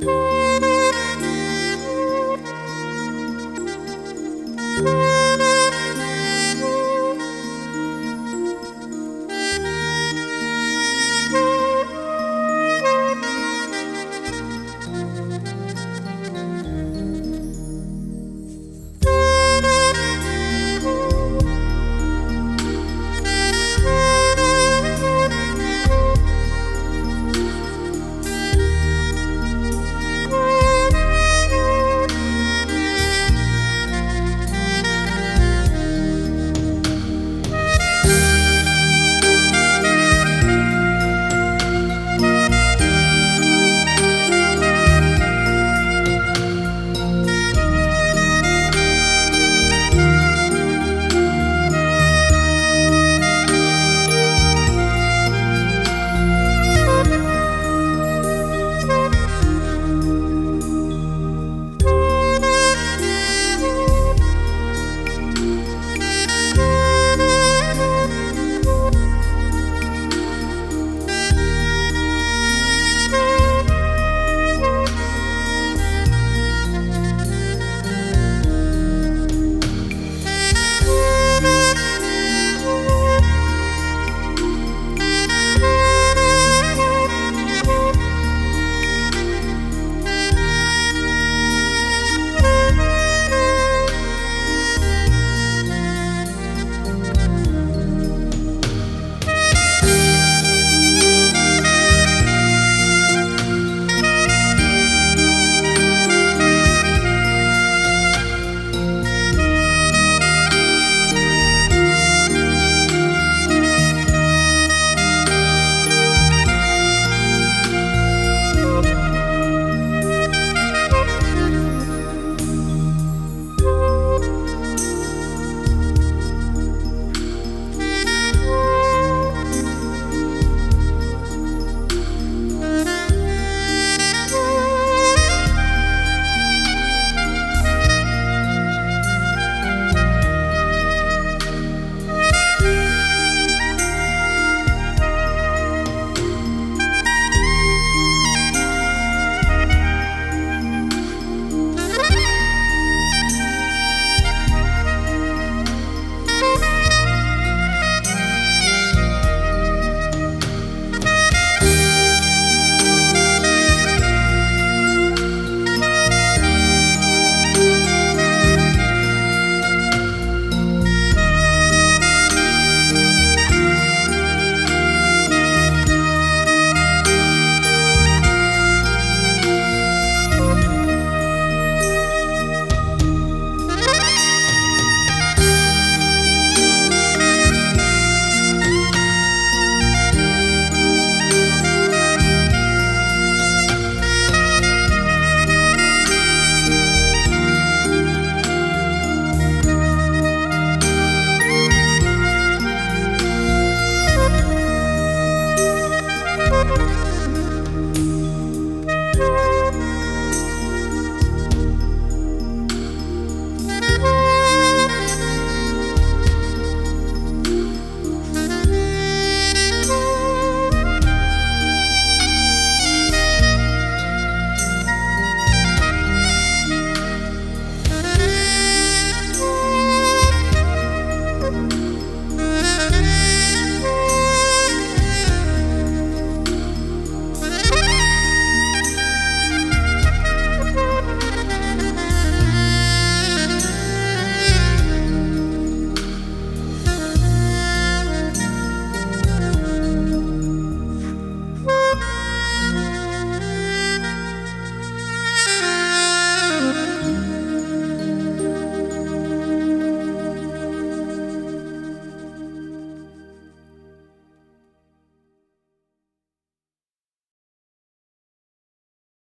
Música